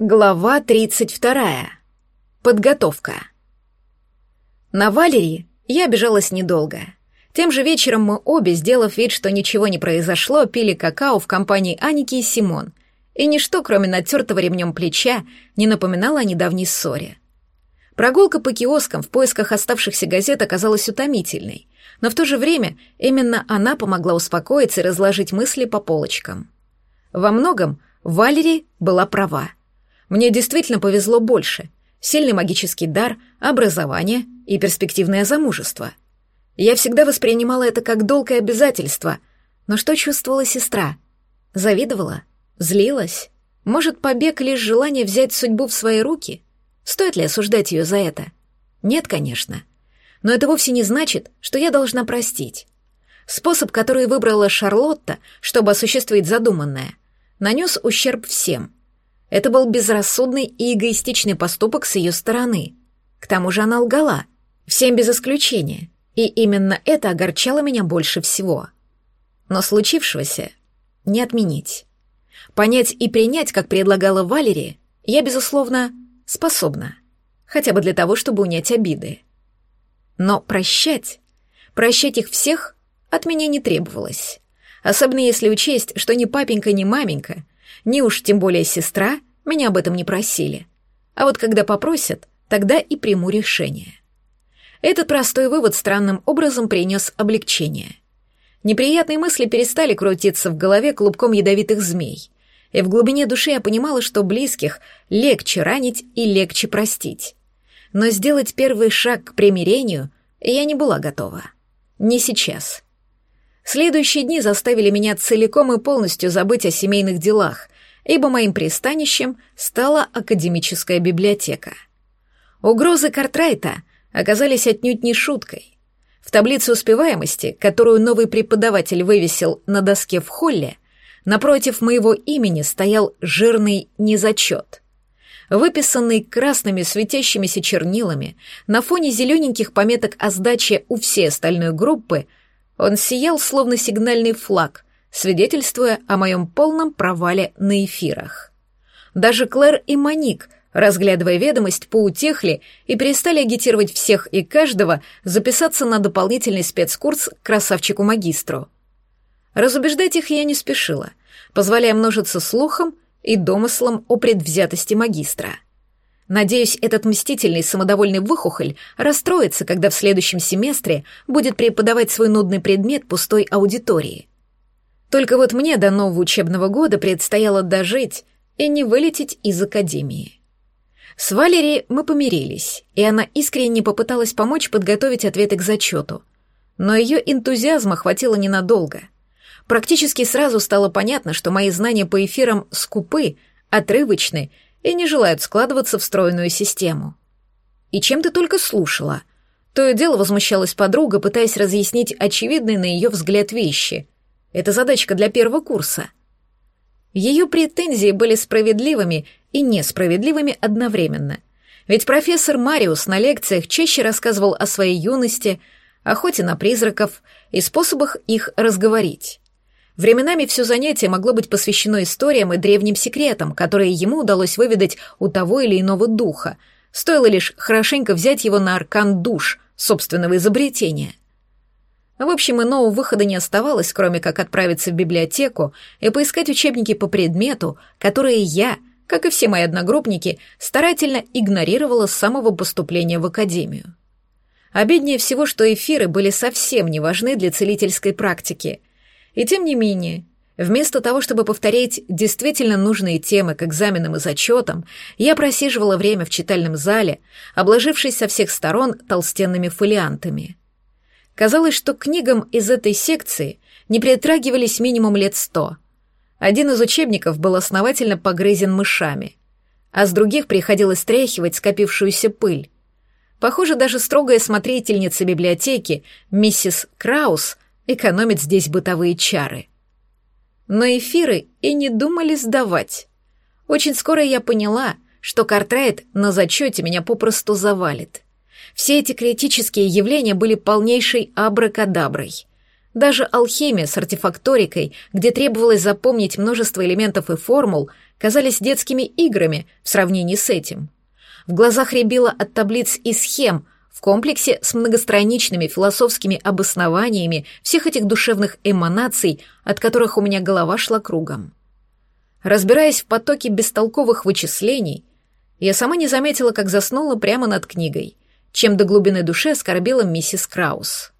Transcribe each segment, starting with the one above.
Глава 32. Подготовка. На Валерии я обижалась недолго. Тем же вечером мы обе, сделав вид, что ничего не произошло, пили какао в компании Аники и Симон, и ничто, кроме натертого ремнем плеча, не напоминало о недавней ссоре. Прогулка по киоскам в поисках оставшихся газет оказалась утомительной, но в то же время именно она помогла успокоиться и разложить мысли по полочкам. Во многом Валерий была права. Мне действительно повезло больше. Сильный магический дар, образование и перспективное замужество. Я всегда воспринимала это как долг и обязательство. Но что чувствовала сестра? Завидовала? Злилась? Может, побег лишь желание взять судьбу в свои руки? Стоит ли осуждать ее за это? Нет, конечно. Но это вовсе не значит, что я должна простить. Способ, который выбрала Шарлотта, чтобы осуществить задуманное, нанес ущерб всем — это был безрассудный и эгоистичный поступок с ее стороны. К тому же она лгала, всем без исключения, и именно это огорчало меня больше всего. Но случившегося не отменить. Понять и принять, как предлагала Валерия, я, безусловно, способна, хотя бы для того, чтобы унять обиды. Но прощать, прощать их всех от меня не требовалось. Особенно если учесть, что ни папенька, ни маменька — ни уж тем более сестра меня об этом не просили. А вот когда попросят, тогда и приму решение. Этот простой вывод странным образом принес облегчение. Неприятные мысли перестали крутиться в голове клубком ядовитых змей, и в глубине души я понимала, что близких легче ранить и легче простить. Но сделать первый шаг к примирению я не была готова. Не сейчас. Следующие дни заставили меня целиком и полностью забыть о семейных делах, ибо моим пристанищем стала академическая библиотека. Угрозы Картрайта оказались отнюдь не шуткой. В таблице успеваемости, которую новый преподаватель вывесил на доске в холле, напротив моего имени стоял жирный незачет. Выписанный красными светящимися чернилами на фоне зелененьких пометок о сдаче у всей остальной группы — он сиял, словно сигнальный флаг, свидетельствуя о моем полном провале на эфирах. Даже Клэр и Моник, разглядывая ведомость, поутехли и перестали агитировать всех и каждого записаться на дополнительный спецкурс к красавчику-магистру. Разубеждать их я не спешила, позволяя множиться слухам и домыслам о предвзятости магистра — Надеюсь, этот мстительный самодовольный выхухоль расстроится, когда в следующем семестре будет преподавать свой нудный предмет пустой аудитории. Только вот мне до нового учебного года предстояло дожить и не вылететь из академии. С Валери мы помирились, и она искренне попыталась помочь подготовить ответы к зачету. Но ее энтузиазма хватило ненадолго. Практически сразу стало понятно, что мои знания по эфирам скупы, отрывочны и не желают складываться в стройную систему. И чем ты только слушала? То и дело возмущалась подруга, пытаясь разъяснить очевидные на ее взгляд вещи. Это задачка для первого курса. Ее претензии были справедливыми и несправедливыми одновременно. Ведь профессор Мариус на лекциях чаще рассказывал о своей юности, охоте на призраков и способах их разговорить. Временами все занятие могло быть посвящено историям и древним секретам, которые ему удалось выведать у того или иного духа. Стоило лишь хорошенько взять его на аркан душ собственного изобретения. В общем, иного выхода не оставалось, кроме как отправиться в библиотеку и поискать учебники по предмету, которые я, как и все мои одногруппники, старательно игнорировала с самого поступления в академию. Обиднее всего, что эфиры были совсем не важны для целительской практики — и тем не менее, вместо того, чтобы повторять действительно нужные темы к экзаменам и зачетам, я просиживала время в читальном зале, обложившись со всех сторон толстенными фолиантами. Казалось, что книгам из этой секции не притрагивались минимум лет сто. Один из учебников был основательно погрызен мышами, а с других приходилось стряхивать скопившуюся пыль. Похоже, даже строгая смотрительница библиотеки, миссис Краус, экономить здесь бытовые чары. Но эфиры и не думали сдавать. Очень скоро я поняла, что Картрайт на зачете меня попросту завалит. Все эти критические явления были полнейшей абракадаброй. Даже алхимия с артефакторикой, где требовалось запомнить множество элементов и формул, казались детскими играми в сравнении с этим. В глазах рябило от таблиц и схем в комплексе с многостраничными философскими обоснованиями всех этих душевных эманаций, от которых у меня голова шла кругом. Разбираясь в потоке бестолковых вычислений, я сама не заметила, как заснула прямо над книгой, чем до глубины души оскорбила миссис Краус.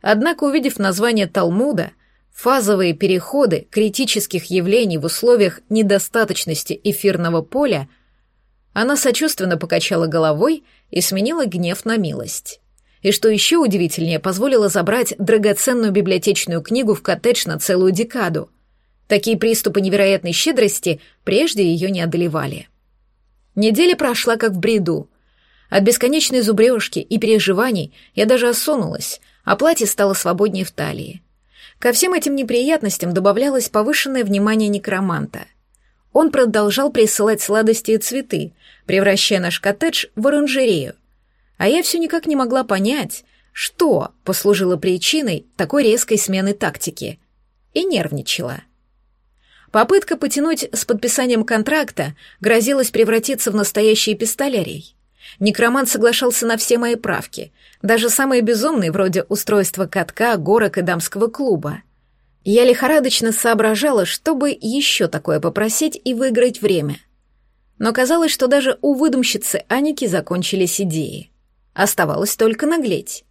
Однако, увидев название Талмуда, фазовые переходы критических явлений в условиях недостаточности эфирного поля, она сочувственно покачала головой и сменила гнев на милость. И что еще удивительнее, позволила забрать драгоценную библиотечную книгу в коттедж на целую декаду. Такие приступы невероятной щедрости прежде ее не одолевали. Неделя прошла как в бреду. От бесконечной зубрежки и переживаний я даже осунулась, а платье стало свободнее в талии. Ко всем этим неприятностям добавлялось повышенное внимание некроманта. Он продолжал присылать сладости и цветы, превращая наш коттедж в оранжерею. А я все никак не могла понять, что послужило причиной такой резкой смены тактики. И нервничала. Попытка потянуть с подписанием контракта грозилась превратиться в настоящий пистолярий. Некромант соглашался на все мои правки, даже самые безумные, вроде устройства катка, горок и дамского клуба. Я лихорадочно соображала, чтобы еще такое попросить и выиграть время. Но казалось, что даже у выдумщицы Аники закончились идеи. Оставалось только наглеть.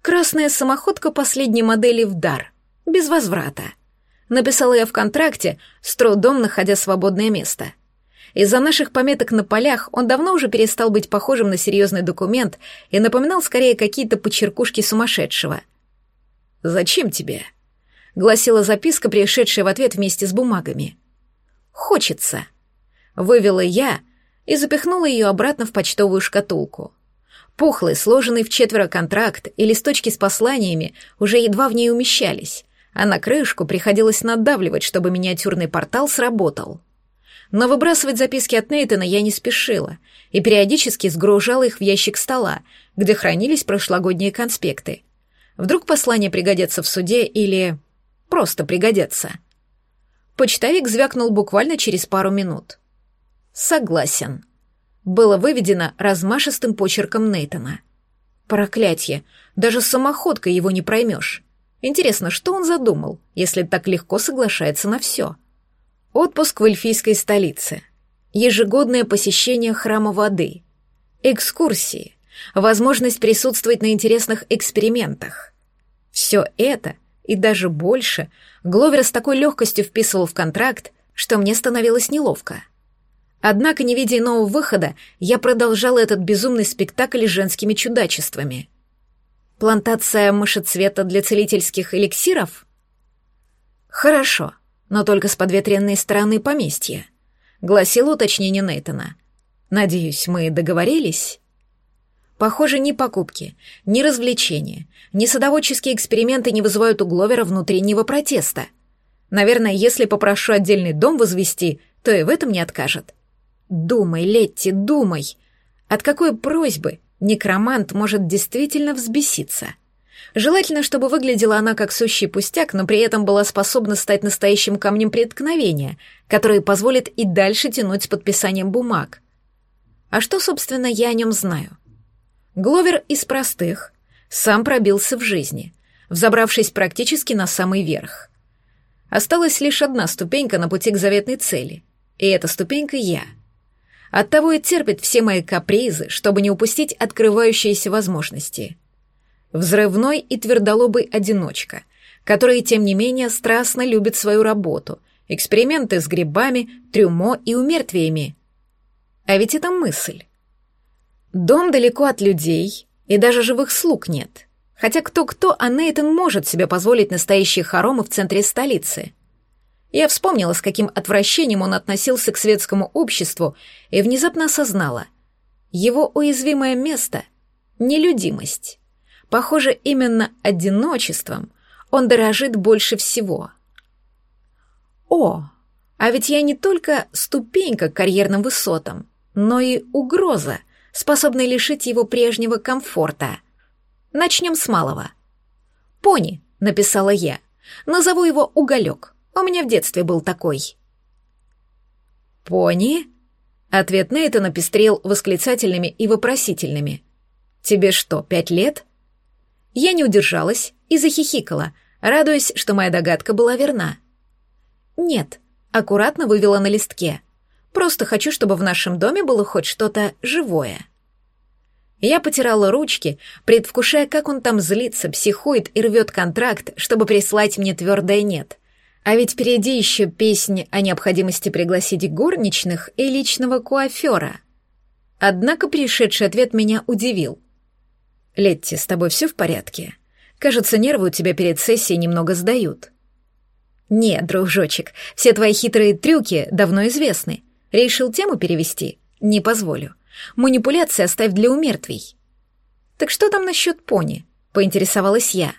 «Красная самоходка последней модели в дар, без возврата», написала я в контракте, с трудом находя свободное место — из-за наших пометок на полях он давно уже перестал быть похожим на серьезный документ и напоминал скорее какие-то почеркушки сумасшедшего. «Зачем тебе?» — гласила записка, пришедшая в ответ вместе с бумагами. «Хочется», — вывела я и запихнула ее обратно в почтовую шкатулку. Пухлый, сложенный в четверо контракт и листочки с посланиями уже едва в ней умещались, а на крышку приходилось надавливать, чтобы миниатюрный портал сработал. Но выбрасывать записки от Нейтана я не спешила и периодически сгружала их в ящик стола, где хранились прошлогодние конспекты. Вдруг послание пригодится в суде или просто пригодится. Почтовик звякнул буквально через пару минут. «Согласен», было выведено размашистым почерком Нейтона. Проклятье, даже самоходкой его не проймешь. Интересно, что он задумал, если так легко соглашается на все? Отпуск в эльфийской столице. Ежегодное посещение храма воды. Экскурсии. Возможность присутствовать на интересных экспериментах. Все это, и даже больше, Гловер с такой легкостью вписывал в контракт, что мне становилось неловко. Однако, не видя иного выхода, я продолжала этот безумный спектакль женскими чудачествами. Плантация мышецвета для целительских эликсиров? Хорошо но только с подветренной стороны поместья», — гласило уточнение Нейтона. «Надеюсь, мы договорились?» Похоже, ни покупки, ни развлечения, ни садоводческие эксперименты не вызывают у Гловера внутреннего протеста. Наверное, если попрошу отдельный дом возвести, то и в этом не откажет. Думай, Летти, думай. От какой просьбы некромант может действительно взбеситься?» Желательно, чтобы выглядела она как сущий пустяк, но при этом была способна стать настоящим камнем преткновения, который позволит и дальше тянуть с подписанием бумаг. А что, собственно, я о нем знаю? Гловер из простых сам пробился в жизни, взобравшись практически на самый верх. Осталась лишь одна ступенька на пути к заветной цели, и эта ступенька — я. Оттого и терпит все мои капризы, чтобы не упустить открывающиеся возможности — Взрывной и твердолобый одиночка, который, тем не менее, страстно любит свою работу, эксперименты с грибами, трюмо и умертвиями. А ведь это мысль. Дом далеко от людей, и даже живых слуг нет. Хотя кто-кто, а Нейтан может себе позволить настоящие хоромы в центре столицы. Я вспомнила, с каким отвращением он относился к светскому обществу, и внезапно осознала. Его уязвимое место — нелюдимость. Похоже, именно одиночеством он дорожит больше всего. О, а ведь я не только ступенька к карьерным высотам, но и угроза, способная лишить его прежнего комфорта. Начнем с малого. «Пони», — написала я, — «назову его Уголек. У меня в детстве был такой». «Пони?» Ответ Нейтана пестрел восклицательными и вопросительными. «Тебе что, пять лет?» Я не удержалась и захихикала, радуясь, что моя догадка была верна. «Нет», — аккуратно вывела на листке. «Просто хочу, чтобы в нашем доме было хоть что-то живое». Я потирала ручки, предвкушая, как он там злится, психует и рвет контракт, чтобы прислать мне твердое «нет». А ведь впереди еще песни о необходимости пригласить горничных и личного куафера. Однако пришедший ответ меня удивил. «Летти, с тобой все в порядке? Кажется, нервы у тебя перед сессией немного сдают». «Нет, дружочек, все твои хитрые трюки давно известны. Решил тему перевести? Не позволю. Манипуляции оставь для умертвий». «Так что там насчет пони?» — поинтересовалась я.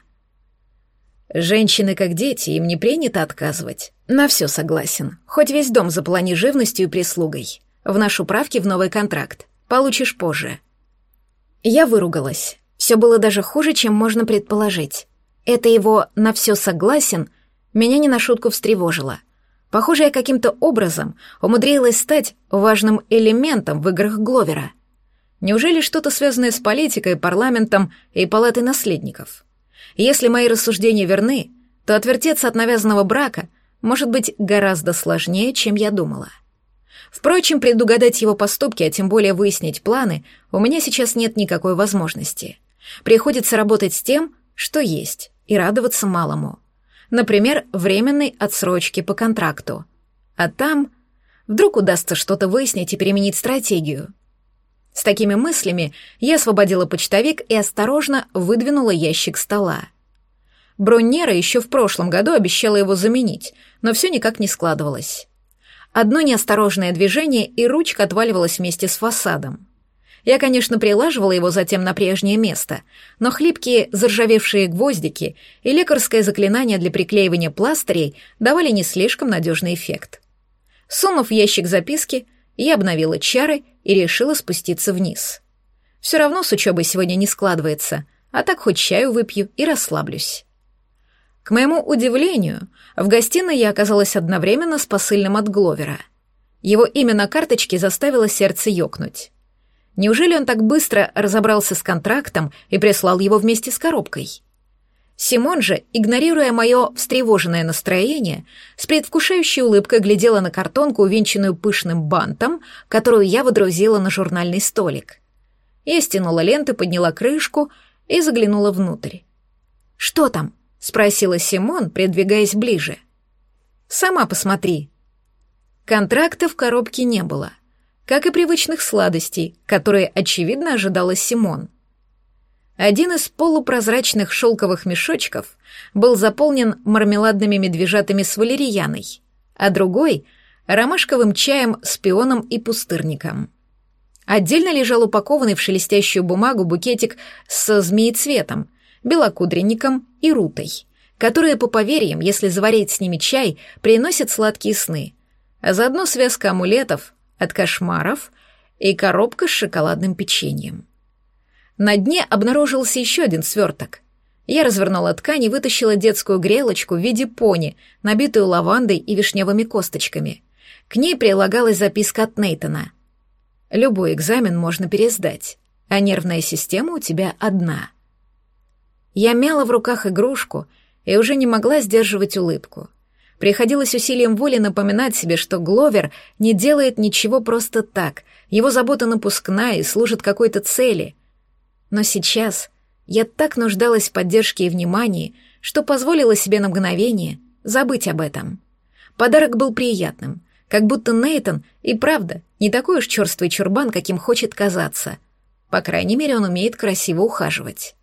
«Женщины как дети, им не принято отказывать. На все согласен. Хоть весь дом заполони живностью и прислугой. Вношу правки в новый контракт. Получишь позже». Я выругалась. Все было даже хуже, чем можно предположить. Это его «на все согласен» меня не на шутку встревожило. Похоже, я каким-то образом умудрилась стать важным элементом в играх Гловера. Неужели что-то связанное с политикой, парламентом и палатой наследников? Если мои рассуждения верны, то отвертеться от навязанного брака может быть гораздо сложнее, чем я думала. Впрочем, предугадать его поступки, а тем более выяснить планы, у меня сейчас нет никакой возможности. Приходится работать с тем, что есть, и радоваться малому. Например, временной отсрочки по контракту. А там вдруг удастся что-то выяснить и применить стратегию. С такими мыслями я освободила почтовик и осторожно выдвинула ящик стола. Броннера еще в прошлом году обещала его заменить, но все никак не складывалось. Одно неосторожное движение, и ручка отваливалась вместе с фасадом. Я, конечно, прилаживала его затем на прежнее место, но хлипкие заржавевшие гвоздики и лекарское заклинание для приклеивания пластырей давали не слишком надежный эффект. Сунув ящик записки, я обновила чары и решила спуститься вниз. Все равно с учебой сегодня не складывается, а так хоть чаю выпью и расслаблюсь. К моему удивлению, в гостиной я оказалась одновременно с посыльным от Гловера. Его имя на карточке заставило сердце ёкнуть. Неужели он так быстро разобрался с контрактом и прислал его вместе с коробкой? Симон же, игнорируя мое встревоженное настроение, с предвкушающей улыбкой глядела на картонку, увенчанную пышным бантом, которую я водрузила на журнальный столик. Я стянула ленты, подняла крышку и заглянула внутрь. «Что там?» — спросила Симон, придвигаясь ближе. «Сама посмотри». Контракта в коробке не было — как и привычных сладостей, которые, очевидно, ожидала Симон. Один из полупрозрачных шелковых мешочков был заполнен мармеладными медвежатами с валерьяной, а другой — ромашковым чаем с пионом и пустырником. Отдельно лежал упакованный в шелестящую бумагу букетик с змеецветом, белокудренником и рутой, которые, по поверьям, если заварить с ними чай, приносят сладкие сны, а заодно связка амулетов, от кошмаров и коробка с шоколадным печеньем. На дне обнаружился еще один сверток. Я развернула ткань и вытащила детскую грелочку в виде пони, набитую лавандой и вишневыми косточками. К ней прилагалась записка от Нейтона. «Любой экзамен можно пересдать, а нервная система у тебя одна». Я мяла в руках игрушку и уже не могла сдерживать улыбку. Приходилось усилием воли напоминать себе, что Гловер не делает ничего просто так, его забота напускная и служит какой-то цели. Но сейчас я так нуждалась в поддержке и внимании, что позволила себе на мгновение забыть об этом. Подарок был приятным, как будто Нейтон и правда не такой уж черствый чурбан, каким хочет казаться. По крайней мере, он умеет красиво ухаживать.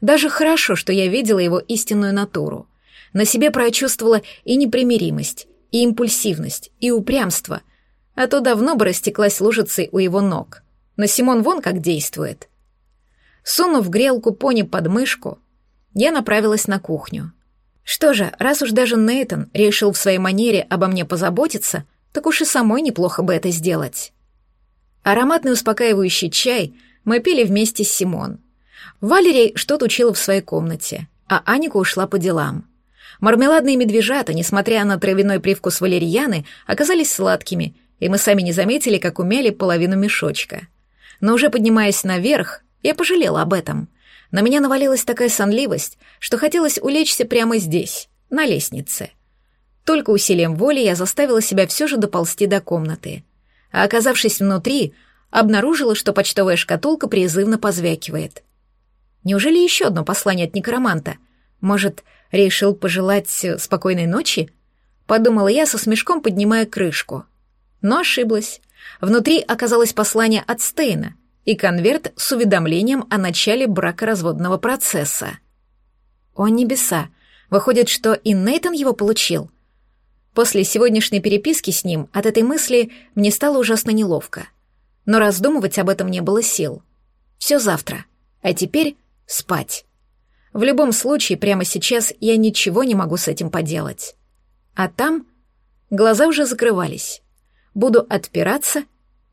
Даже хорошо, что я видела его истинную натуру — на себе прочувствовала и непримиримость, и импульсивность, и упрямство, а то давно бы растеклась лужицей у его ног. Но Симон вон как действует. Сунув грелку пони под мышку, я направилась на кухню. Что же, раз уж даже Нейтон решил в своей манере обо мне позаботиться, так уж и самой неплохо бы это сделать. Ароматный успокаивающий чай мы пили вместе с Симон. Валерий что-то учила в своей комнате, а Аника ушла по делам. Мармеладные медвежата, несмотря на травяной привкус валерьяны, оказались сладкими, и мы сами не заметили, как умяли половину мешочка. Но уже поднимаясь наверх, я пожалела об этом. На меня навалилась такая сонливость, что хотелось улечься прямо здесь, на лестнице. Только усилием воли я заставила себя все же доползти до комнаты. А оказавшись внутри, обнаружила, что почтовая шкатулка призывно позвякивает. Неужели еще одно послание от некроманта? Может, решил пожелать спокойной ночи? Подумала я со смешком, поднимая крышку. Но ошиблась. Внутри оказалось послание от Стейна и конверт с уведомлением о начале бракоразводного процесса. О небеса! Выходит, что и Нейтон его получил. После сегодняшней переписки с ним от этой мысли мне стало ужасно неловко. Но раздумывать об этом не было сил. Все завтра. А теперь спать. В любом случае, прямо сейчас я ничего не могу с этим поделать. А там глаза уже закрывались. Буду отпираться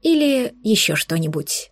или еще что-нибудь.